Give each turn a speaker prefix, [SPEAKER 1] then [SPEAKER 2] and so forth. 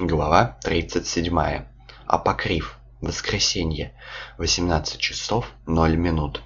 [SPEAKER 1] Глава 37. Апокриф. Воскресенье. 18 часов 0 минут.